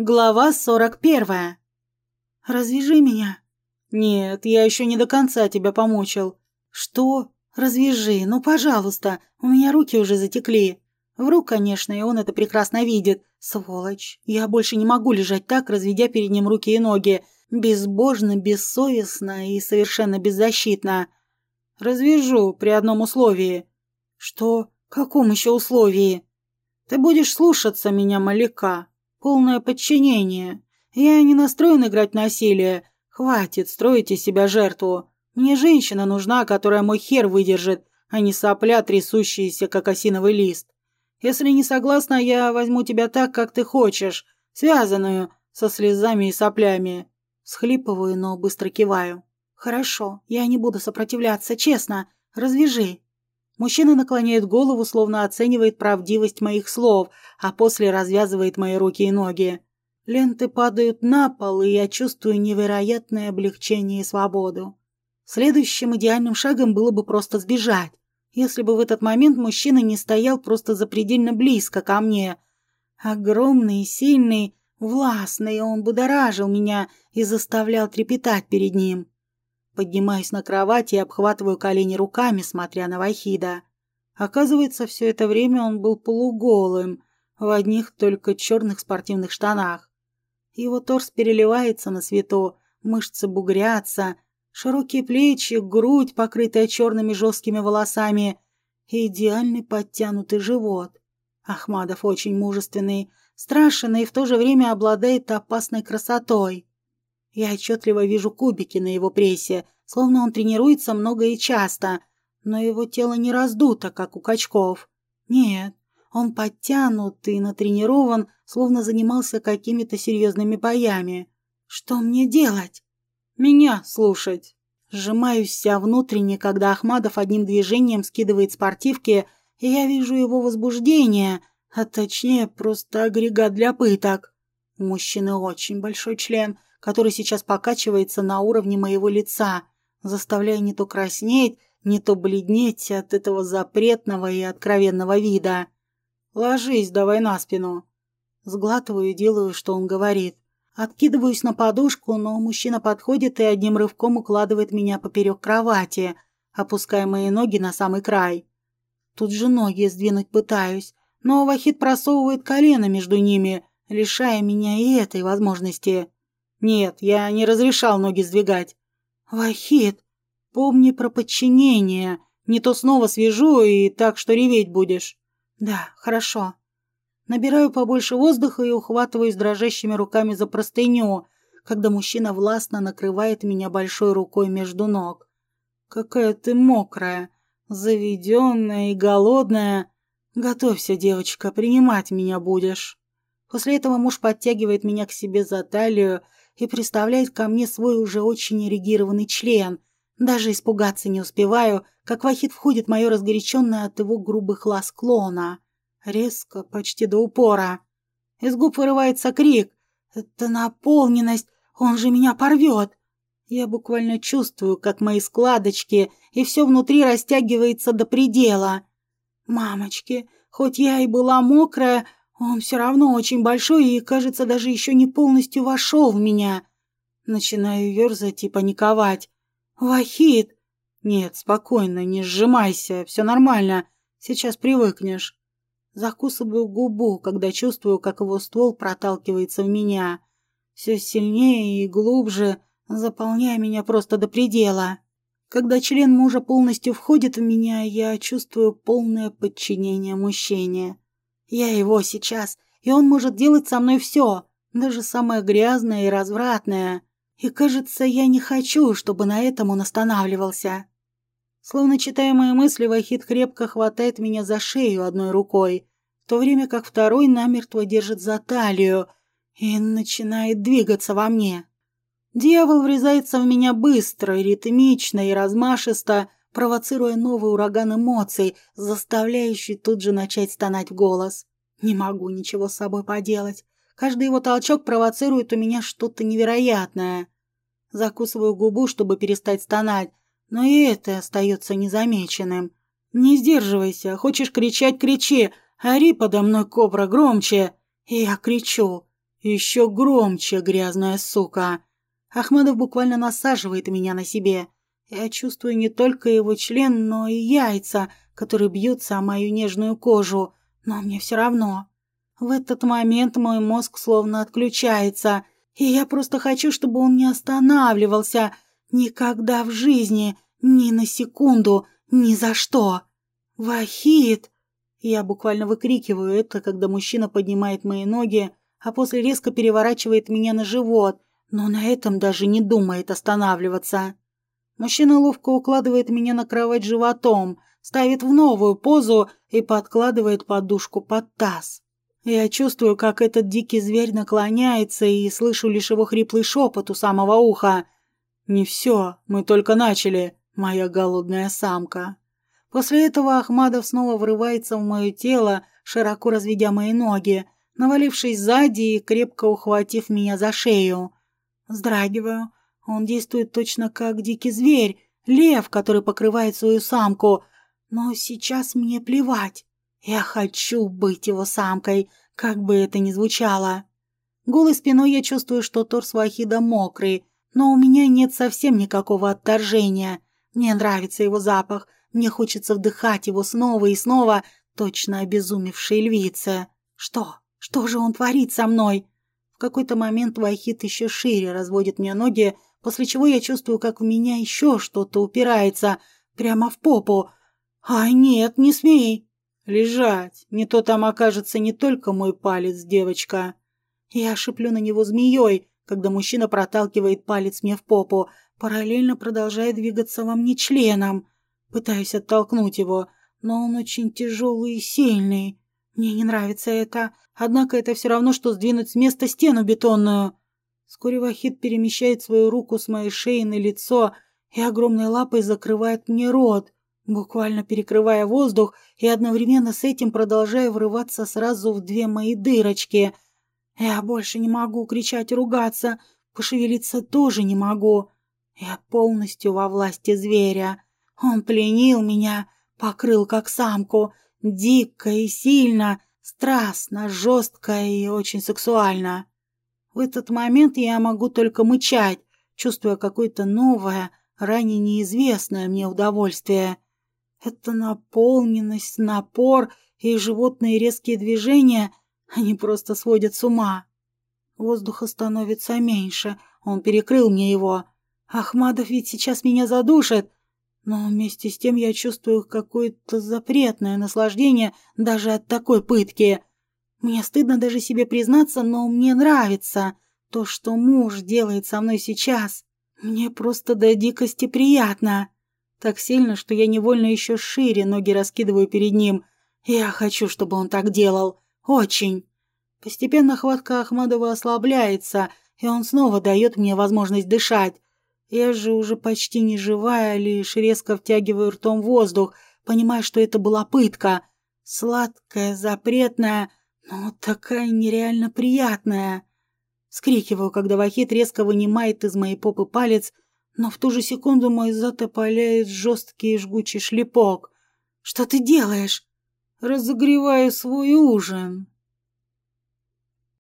Глава сорок первая. «Развяжи меня». «Нет, я еще не до конца тебя помучил». «Что? Развяжи, ну, пожалуйста, у меня руки уже затекли». Вру, конечно, и он это прекрасно видит. Сволочь. Я больше не могу лежать так, разведя перед ним руки и ноги. Безбожно, бессовестно и совершенно беззащитно. Развяжу при одном условии. Что? Каком еще условии? Ты будешь слушаться меня, Маляка полное подчинение. Я не настроен играть насилие. Хватит строить из себя жертву. Мне женщина нужна, которая мой хер выдержит, а не сопля, трясущиеся, как осиновый лист. Если не согласна, я возьму тебя так, как ты хочешь, связанную, со слезами и соплями. Схлипываю, но быстро киваю. Хорошо, я не буду сопротивляться, честно. Развяжи. Мужчина наклоняет голову, словно оценивает правдивость моих слов, а после развязывает мои руки и ноги. Ленты падают на пол, и я чувствую невероятное облегчение и свободу. Следующим идеальным шагом было бы просто сбежать, если бы в этот момент мужчина не стоял просто запредельно близко ко мне. Огромный, сильный, властный, он будоражил меня и заставлял трепетать перед ним. Поднимаюсь на кровати и обхватываю колени руками, смотря на Вахида. Оказывается, все это время он был полуголым, в одних только черных спортивных штанах. Его торс переливается на свету, мышцы бугрятся, широкие плечи, грудь, покрытая черными жесткими волосами, и идеальный подтянутый живот. Ахмадов очень мужественный, страшен и в то же время обладает опасной красотой. Я отчетливо вижу кубики на его прессе, словно он тренируется много и часто, но его тело не раздуто, как у качков. Нет, он подтянут и натренирован, словно занимался какими-то серьезными боями. Что мне делать? Меня слушать. Сжимаюсь вся внутренне, когда Ахмадов одним движением скидывает спортивки, и я вижу его возбуждение, а точнее просто агрегат для пыток. У мужчины очень большой член, который сейчас покачивается на уровне моего лица, заставляя не то краснеть, не то бледнеть от этого запретного и откровенного вида. «Ложись давай на спину». Сглатываю и делаю, что он говорит. Откидываюсь на подушку, но мужчина подходит и одним рывком укладывает меня поперек кровати, опуская мои ноги на самый край. Тут же ноги сдвинуть пытаюсь, но Вахид просовывает колено между ними, лишая меня и этой возможности. Нет, я не разрешал ноги сдвигать. Вахид, помни про подчинение. Не то снова свяжу и так, что реветь будешь. Да, хорошо. Набираю побольше воздуха и ухватываюсь дрожащими руками за простыню, когда мужчина властно накрывает меня большой рукой между ног. Какая ты мокрая, заведенная и голодная. Готовься, девочка, принимать меня будешь. После этого муж подтягивает меня к себе за талию и приставляет ко мне свой уже очень эрегированный член. Даже испугаться не успеваю, как Вахид входит мое разгоряченное от его грубых ласк клона. Резко, почти до упора. Из губ вырывается крик. «Это наполненность! Он же меня порвет!» Я буквально чувствую, как мои складочки, и все внутри растягивается до предела. «Мамочки, хоть я и была мокрая, он все равно очень большой и, кажется, даже еще не полностью вошел в меня. Начинаю ерзать и паниковать. «Вахид!» «Нет, спокойно, не сжимайся, все нормально, сейчас привыкнешь». Закусываю губу, когда чувствую, как его ствол проталкивается в меня. Все сильнее и глубже, заполняя меня просто до предела. Когда член мужа полностью входит в меня, я чувствую полное подчинение мужчине. Я его сейчас, и он может делать со мной все, даже самое грязное и развратное. И, кажется, я не хочу, чтобы на этом он останавливался. Словно читая мои мысли, Вахид крепко хватает меня за шею одной рукой, в то время как второй намертво держит за талию и начинает двигаться во мне. Дьявол врезается в меня быстро, ритмично и размашисто, провоцируя новый ураган эмоций, заставляющий тут же начать стонать в голос. Не могу ничего с собой поделать. Каждый его толчок провоцирует у меня что-то невероятное. Закусываю губу, чтобы перестать стонать, но и это остается незамеченным. Не сдерживайся, хочешь кричать – кричи, ори подо мной, кобра, громче. И я кричу. Еще громче, грязная сука. Ахмадов буквально насаживает меня на себе. Я чувствую не только его член, но и яйца, которые бьются о мою нежную кожу. Но мне все равно. В этот момент мой мозг словно отключается, и я просто хочу, чтобы он не останавливался никогда в жизни, ни на секунду, ни за что. «Вахид!» Я буквально выкрикиваю это, когда мужчина поднимает мои ноги, а после резко переворачивает меня на живот, но на этом даже не думает останавливаться. Мужчина ловко укладывает меня на кровать животом, ставит в новую позу и подкладывает подушку под таз. Я чувствую, как этот дикий зверь наклоняется и слышу лишь его хриплый шепот у самого уха. «Не все, мы только начали, моя голодная самка». После этого Ахмадов снова врывается в мое тело, широко разведя мои ноги, навалившись сзади и крепко ухватив меня за шею. Вздрагиваю. Он действует точно как дикий зверь, лев, который покрывает свою самку. Но сейчас мне плевать. Я хочу быть его самкой, как бы это ни звучало. Голой спиной я чувствую, что торс Вахида мокрый, но у меня нет совсем никакого отторжения. Мне нравится его запах, мне хочется вдыхать его снова и снова, точно обезумевшей львице. Что? Что же он творит со мной? В какой-то момент Вахид еще шире разводит мне ноги, после чего я чувствую, как в меня еще что-то упирается, прямо в попу. «Ай, нет, не смей!» «Лежать! Не то там окажется не только мой палец, девочка!» Я шиплю на него змеей, когда мужчина проталкивает палец мне в попу, параллельно продолжая двигаться во мне членом. Пытаюсь оттолкнуть его, но он очень тяжелый и сильный. Мне не нравится это, однако это все равно, что сдвинуть с места стену бетонную. Вскоре Вахид перемещает свою руку с моей шеи на лицо и огромной лапой закрывает мне рот, буквально перекрывая воздух и одновременно с этим продолжая врываться сразу в две мои дырочки. Я больше не могу кричать и ругаться, пошевелиться тоже не могу. Я полностью во власти зверя. Он пленил меня, покрыл как самку, дико и сильно, страстно, жестко и очень сексуально. В этот момент я могу только мычать, чувствуя какое-то новое, ранее неизвестное мне удовольствие. Это наполненность, напор и животные резкие движения, они просто сводят с ума. Воздуха становится меньше, он перекрыл мне его. Ахмадов ведь сейчас меня задушит, но вместе с тем я чувствую какое-то запретное наслаждение даже от такой пытки. Мне стыдно даже себе признаться, но мне нравится то, что муж делает со мной сейчас. Мне просто до дикости приятно. Так сильно, что я невольно еще шире ноги раскидываю перед ним. Я хочу, чтобы он так делал. Очень. Постепенно хватка Ахмадова ослабляется, и он снова дает мне возможность дышать. Я же уже почти не живая, лишь резко втягиваю ртом воздух, понимая, что это была пытка. Сладкая, запретная, но такая нереально приятная. Скрикиваю, когда Вахит резко вынимает из моей попы палец, но в ту же секунду мой зад опаляет жесткий и жгучий шлепок. «Что ты делаешь?» «Разогреваю свой ужин»,